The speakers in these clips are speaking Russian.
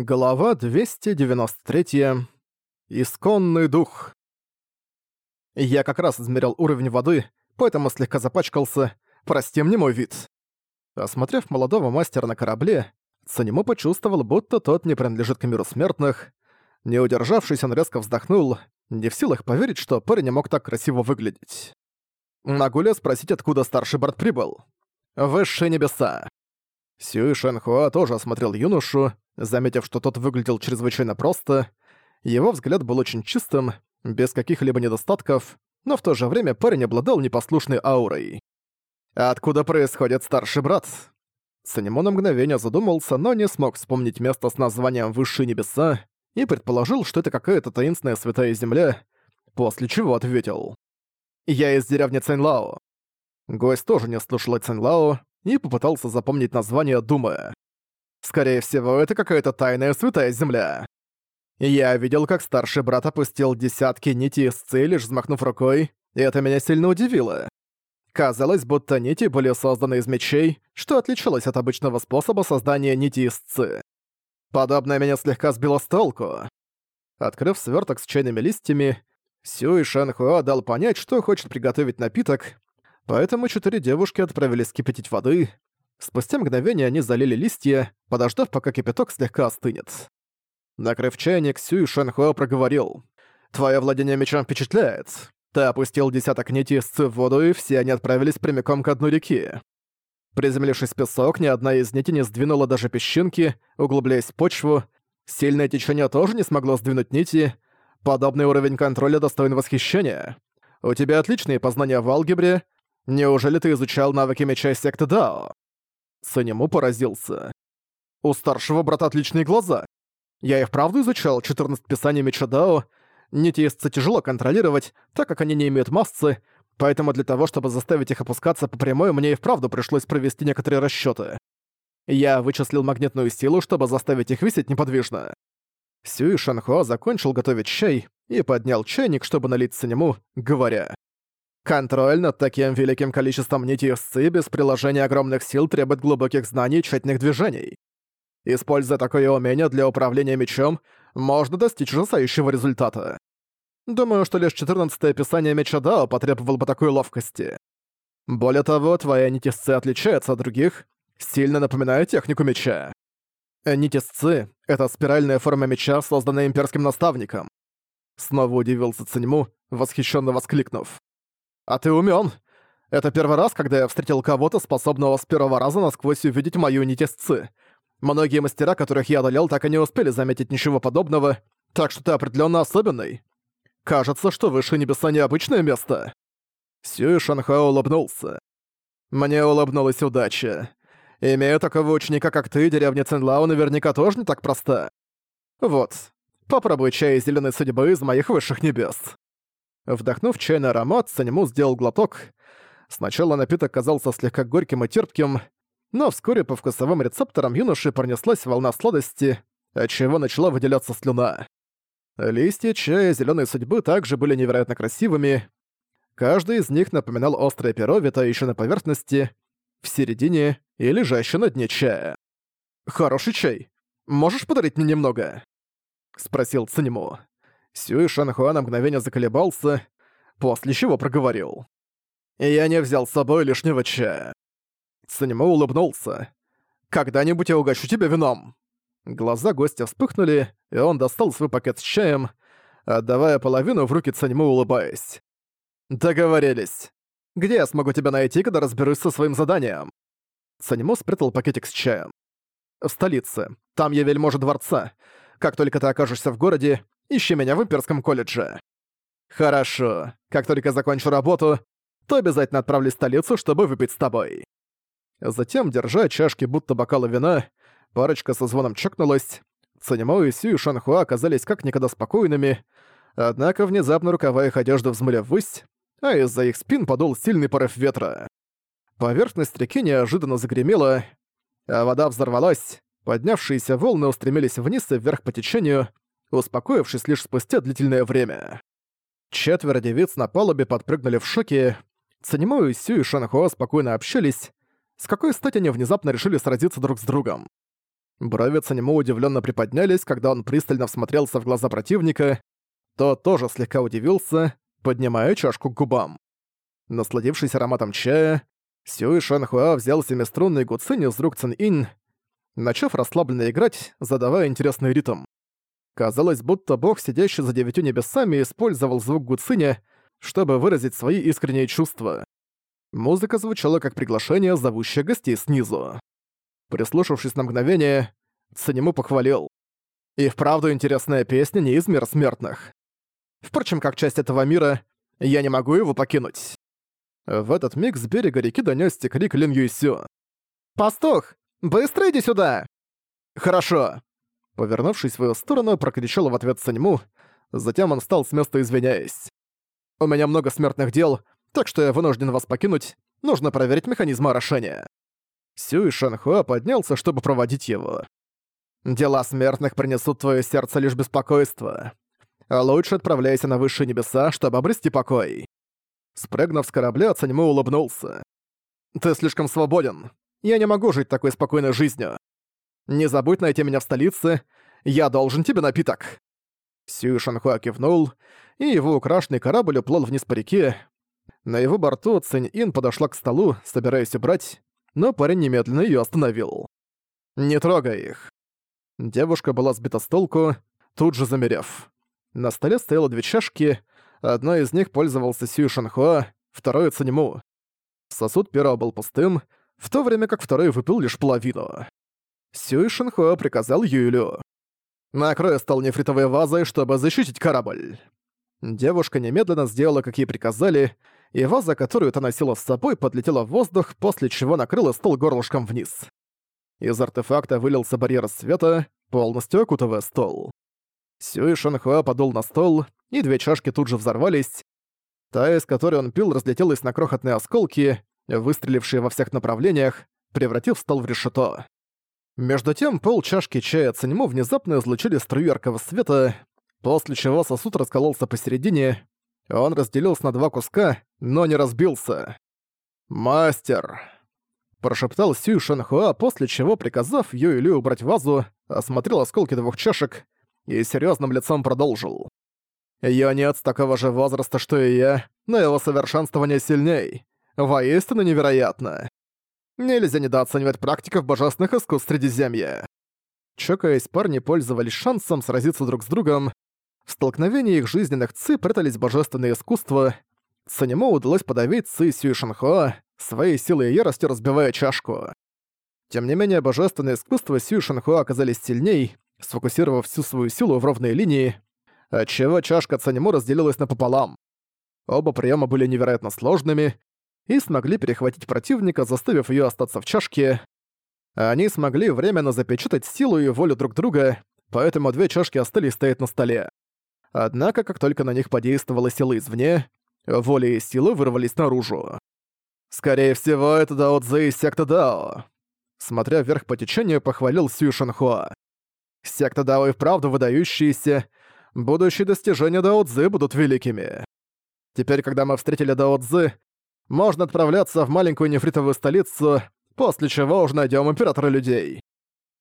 Глава 293. Исконный дух. Я как раз измерял уровень воды, поэтому слегка запачкался. Прости мне мой вид. Осмотрев молодого мастера на корабле, Санему почувствовал, будто тот не принадлежит к миру смертных. Не удержавшись, он резко вздохнул, не в силах поверить, что парень не мог так красиво выглядеть. Могу ли спросить, откуда старший брат прибыл? Высшие небеса. Сюй Шэнхуа тоже осмотрел юношу, заметив, что тот выглядел чрезвычайно просто. Его взгляд был очень чистым, без каких-либо недостатков, но в то же время парень обладал непослушной аурой. «Откуда происходит старший брат?» Санему на мгновение задумался, но не смог вспомнить место с названием «Высшие небеса» и предположил, что это какая-то таинственная святая земля, после чего ответил. «Я из деревни Цинлао». Гость тоже не слушал Цинлао, и попытался запомнить название, думая. Скорее всего, это какая-то тайная святая земля. Я видел, как старший брат опустил десятки нитей с лишь взмахнув рукой, и это меня сильно удивило. Казалось, будто нити были созданы из мечей, что отличалось от обычного способа создания нити ци. Подобное меня слегка сбило с толку. Открыв сверток с чайными листьями, Сюй Шэнхуа дал понять, что хочет приготовить напиток, Поэтому четыре девушки отправились кипятить воды. Спустя мгновение они залили листья, подождав, пока кипяток слегка остынет. Накрыв чайник, Сюй Шанхуа проговорил. «Твое владение мечом впечатляет. Ты опустил десяток нитей с в воду, и все они отправились прямиком к одной реке. Приземлившись в песок, ни одна из нитей не сдвинула даже песчинки, углубляясь в почву. Сильное течение тоже не смогло сдвинуть нити. Подобный уровень контроля достоин восхищения. У тебя отличные познания в алгебре, Неужели ты изучал навыки меча секты Дао?» Санему поразился. «У старшего брата отличные глаза. Я и вправду изучал 14 писаний меча Дао. Нитеистца тяжело контролировать, так как они не имеют массы, поэтому для того, чтобы заставить их опускаться по прямой, мне и вправду пришлось провести некоторые расчёты. Я вычислил магнитную силу, чтобы заставить их висеть неподвижно. Сюй Шанхуа закончил готовить чай и поднял чайник, чтобы налить Санему, говоря. Контроль над таким великим количеством нитей сцы без приложения огромных сил требует глубоких знаний и тщательных движений. Используя такое умение для управления мечом, можно достичь ужасающего результата. Думаю, что лишь 14-е описание меча Дао потребовало бы такой ловкости. Более того, твоя нитисцы отличается от других, сильно напоминая технику меча. Нитисцы — это спиральная форма меча, созданная имперским наставником. Снова удивился Циньму, восхищенно воскликнув. «А ты умён. Это первый раз, когда я встретил кого-то, способного с первого раза насквозь увидеть мою нитесцы. Многие мастера, которых я одолел, так и не успели заметить ничего подобного, так что ты определённо особенный. Кажется, что выше небеса необычное место». Сюй Шанхао улыбнулся. «Мне улыбнулась удача. Имея такого ученика, как ты, деревня Цинлао наверняка тоже не так проста. Вот, попробуй чай зелёной судьбы из моих высших небес». Вдохнув чайный аромат, Санему сделал глоток. Сначала напиток казался слегка горьким и терпким, но вскоре по вкусовым рецепторам юноши пронеслась волна сладости, отчего начала выделяться слюна. Листья чая зеленой судьбы также были невероятно красивыми. Каждый из них напоминал острое перо, витающее на поверхности, в середине и лежащее на дне чая. «Хороший чай. Можешь подарить мне немного?» — спросил Цинему. Сюй Шанхуа на мгновение заколебался, после чего проговорил. «Я не взял с собой лишнего чая». Циньмо улыбнулся. «Когда-нибудь я угощу тебя вином». Глаза гостя вспыхнули, и он достал свой пакет с чаем, отдавая половину в руки Циньмо, улыбаясь. «Договорились. Где я смогу тебя найти, когда разберусь со своим заданием?» Циньмо спрятал пакетик с чаем. «В столице. Там я вельможа дворца. Как только ты окажешься в городе, Ищи меня в имперском колледже». «Хорошо. Как только закончу работу, то обязательно отправлюсь в столицу, чтобы выпить с тобой». Затем, держа чашки будто бокалы вина, парочка со звоном чокнулась. Цанимо и Сю и Шанхуа оказались как никогда спокойными, однако внезапно рукава их одежды взмыли ввысь, а из-за их спин подул сильный порыв ветра. Поверхность реки неожиданно загремела, а вода взорвалась, поднявшиеся волны устремились вниз и вверх по течению, успокоившись лишь спустя длительное время. Четверо девиц на палубе подпрыгнули в шоке. Цанимо и Сю и Шанхуа спокойно общались. С какой стати они внезапно решили сразиться друг с другом? Брови Цанему удивленно приподнялись, когда он пристально всмотрелся в глаза противника. Тот тоже слегка удивился, поднимая чашку к губам. Насладившись ароматом чая, Сюй Шанхуа взял семиструнный гуцинь из рук Цин Инь, начав расслабленно играть, задавая интересный ритм. Казалось, будто бог, сидящий за девятью небесами, использовал звук гуциня, чтобы выразить свои искренние чувства. Музыка звучала как приглашение, зовущее гостей снизу. Прислушавшись на мгновение, Цанему похвалил. И вправду интересная песня не из мира смертных. Впрочем, как часть этого мира, я не могу его покинуть. В этот миг с берега реки донёсся крик Лин Юйсю. «Пастух! Быстро иди сюда!» «Хорошо!» Повернувшись в свою сторону, прокричал в ответ Саньму, затем он встал с места, извиняясь. «У меня много смертных дел, так что я вынужден вас покинуть, нужно проверить механизм орошения». Сюй Шанхуа поднялся, чтобы проводить его. «Дела смертных принесут твое сердце лишь беспокойство. Лучше отправляйся на высшие небеса, чтобы обрести покой». Спрыгнув с корабля, Цаньму улыбнулся. «Ты слишком свободен. Я не могу жить такой спокойной жизнью. Не забудь найти меня в столице. Я должен тебе напиток». Сюй Шанхуа кивнул, и его украшенный корабль уплыл вниз по реке. На его борту Цинь Ин подошла к столу, собираясь убрать, но парень немедленно её остановил. «Не трогай их». Девушка была сбита с толку, тут же замерев. На столе стояло две чашки, одной из них пользовался Сью Шанхуа, второй — Цанему. Сосуд первого был пустым, в то время как второй выпил лишь половину. Сюй Шанхуа приказал Юйлю. «Накрой стол нефритовой вазой, чтобы защитить корабль». Девушка немедленно сделала, как ей приказали, и ваза, которую та носила с собой, подлетела в воздух, после чего накрыла стол горлышком вниз. Из артефакта вылился барьер света, полностью окутывая стол. Сюй Шанхуа подул на стол, и две чашки тут же взорвались. Та, из которой он пил, разлетелась на крохотные осколки, выстрелившие во всех направлениях, превратив стол в решето. Между тем, пол чашки чая Циньму внезапно излучили струю яркого света, после чего сосуд раскололся посередине, он разделился на два куска, но не разбился. «Мастер!» Прошептал Сюй Шанхуа, после чего, приказав Юй убрать вазу, осмотрел осколки двух чашек и серьезным лицом продолжил. «Юнец такого же возраста, что и я, но его совершенствование сильней. Воистину невероятно. Нельзя недооценивать практиков божественных искусств Средиземья». Чокаясь, парни пользовались шансом сразиться друг с другом, в столкновении их жизненных ци прятались божественные искусства. Санему удалось подавить ци Сюй Шанхуа, своей силой и яростью разбивая чашку. Тем не менее, божественные искусства Сюй Шанхуа оказались сильней, сфокусировав всю свою силу в ровной линии, отчего чашка Цанему разделилась напополам. Оба приема были невероятно сложными и смогли перехватить противника, заставив ее остаться в чашке. Они смогли временно запечатать силу и волю друг друга, поэтому две чашки остались стоять на столе. Однако, как только на них подействовала сила извне, воля и сила вырвались наружу. «Скорее всего, это Дао Цзэ из секты Дао», смотря вверх по течению, похвалил Сью Шанхуа. «Секта Дао и вправду выдающиеся, будущие достижения Дао Цзы будут великими. Теперь, когда мы встретили Дао Цзы, можно отправляться в маленькую нефритовую столицу, после чего уже найдем императора людей.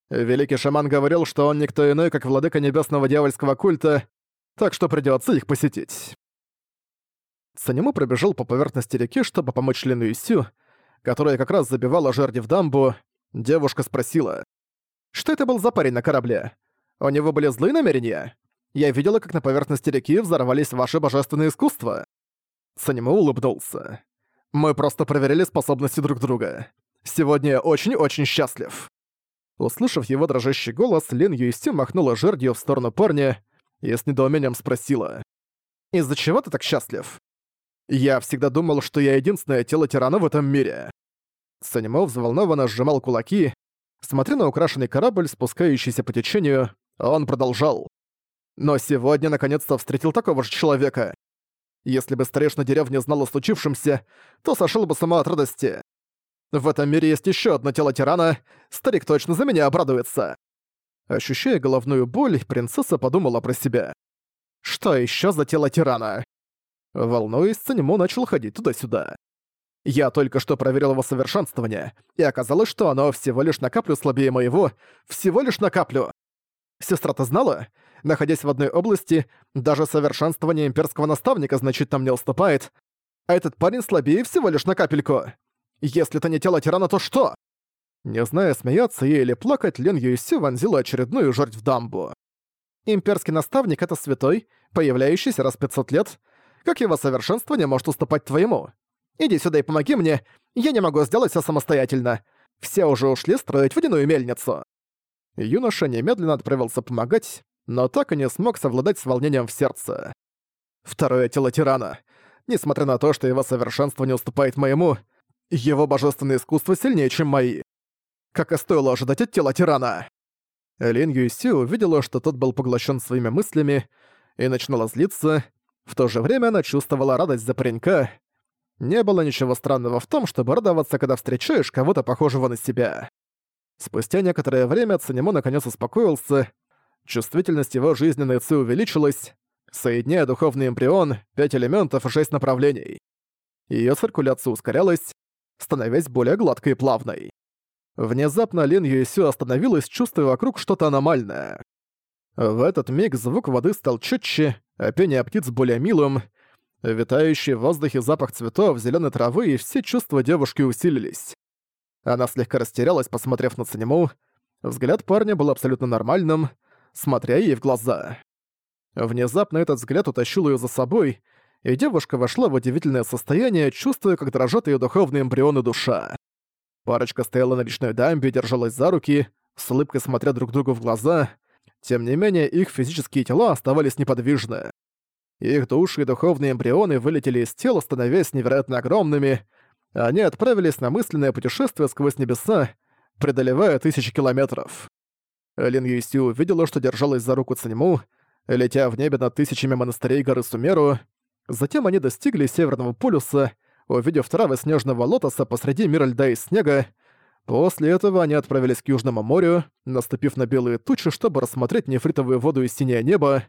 Великий шаман говорил, что он никто иной, как владыка небесного дьявольского культа, так что придётся их посетить. Санему пробежал по поверхности реки, чтобы помочь Лину Исю, которая как раз забивала жерди в дамбу. Девушка спросила, «Что это был за парень на корабле? У него были злые намерения? Я видела, как на поверхности реки взорвались ваши божественные искусства». Санему улыбнулся. «Мы просто проверили способности друг друга. Сегодня я очень-очень счастлив». Услышав его дрожащий голос, Лин Юйси махнула жердью в сторону парня, и с недоумением спросила. «Из-за чего ты так счастлив?» «Я всегда думал, что я единственное тело тирана в этом мире». Санимо взволнованно сжимал кулаки. Смотря на украшенный корабль, спускающийся по течению, он продолжал. «Но сегодня наконец-то встретил такого же человека. Если бы старешина деревни знал о случившемся, то сошел бы сама от радости. В этом мире есть еще одно тело тирана, старик точно за меня обрадуется». Ощущая головную боль, принцесса подумала про себя. Что еще за тело тирана? Волнуясь, Цанему начал ходить туда-сюда. Я только что проверил его совершенствование, и оказалось, что оно всего лишь на каплю слабее моего, всего лишь на каплю. Сестра, ты знала? Находясь в одной области, даже совершенствование имперского наставника значительно мне уступает, а этот парень слабее всего лишь на капельку. Если это не тело тирана, то что? Не зная, смеяться ей или плакать, Лен Юйсю вонзила очередную жерть в дамбу. Имперский наставник — это святой, появляющийся раз 500 лет. Как его совершенствование может уступать твоему? Иди сюда и помоги мне, я не могу сделать все самостоятельно. Все уже ушли строить водяную мельницу». Юноша немедленно отправился помогать, но так и не смог совладать с волнением в сердце. Второе тело тирана. Несмотря на то, что его совершенство не уступает моему, его божественное искусство сильнее, чем мои. Как и стоило ожидать от тела тирана. Лин Юйси увидела, что тот был поглощен своими мыслями, и начинала злиться. В то же время она чувствовала радость за паренька, не было ничего странного в том, чтобы радоваться, когда встречаешь кого-то похожего на себя. Спустя некоторое время Цанимо наконец успокоился, чувствительность его жизненной ци увеличилась, соединяя духовный эмбрион, пять элементов и шесть направлений. Её циркуляция ускорялась, становясь более гладкой и плавной. Внезапно Лин Юэсю остановилась, чувствуя вокруг что-то аномальное. В этот миг звук воды стал чётче, а пение птиц более милым, Витающий в воздухе запах цветов, зеленой травы и все чувства девушки усилились. Она слегка растерялась, посмотрев на Цанему. Взгляд парня был абсолютно нормальным, смотря ей в глаза. Внезапно этот взгляд утащил ее за собой, и девушка вошла в удивительное состояние, чувствуя, как дрожат ее духовные эмбрионы душа. Парочка стояла на речной дамбе, держалась за руки, с улыбкой смотря друг другу в глаза. Тем не менее, их физические тела оставались неподвижны. Их души и духовные эмбрионы вылетели из тела, становясь невероятно огромными. Они отправились на мысленное путешествие сквозь небеса, преодолевая тысячи километров. Лин Юйсю увидела, что держалась за руку Циньму, летя в небе над тысячами монастырей горы Сумеру. Затем они достигли Северного полюса, увидев травы снежного лотоса посреди мира льда и снега. После этого они отправились к Южному морю, наступив на белые тучи, чтобы рассмотреть нефритовую воду и синее небо.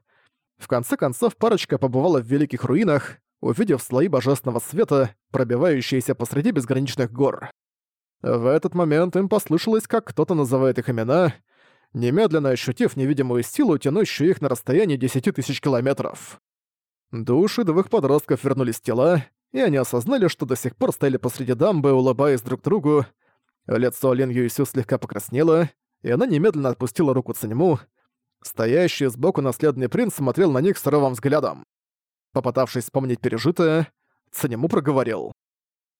В конце концов, парочка побывала в Великих Руинах, увидев слои божественного света, пробивающиеся посреди безграничных гор. В этот момент им послышалось, как кто-то называет их имена, немедленно ощутив невидимую силу, тянущую их на расстоянии десяти тысяч километров. Души двух подростков вернулись тела, и они осознали, что до сих пор стояли посреди дамбы, улыбаясь друг другу. Лицо Лин Юйсю слегка покраснело, и она немедленно отпустила руку Циньму, Стоящий сбоку наследный принц смотрел на них суровым взглядом. Попытавшись вспомнить пережитое, Цанему проговорил.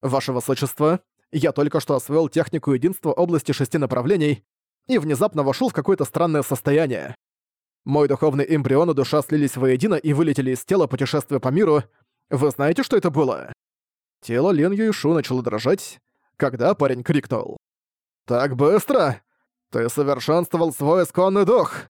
«Ваше Высочество, я только что освоил технику единства области шести направлений и внезапно вошел в какое-то странное состояние. Мой духовный эмбрион и душа слились воедино и вылетели из тела, путешествуя по миру. Вы знаете, что это было?» Тело Лен Юйшу начало дрожать, когда парень крикнул. «Так быстро! Ты совершенствовал свой исконный дух!»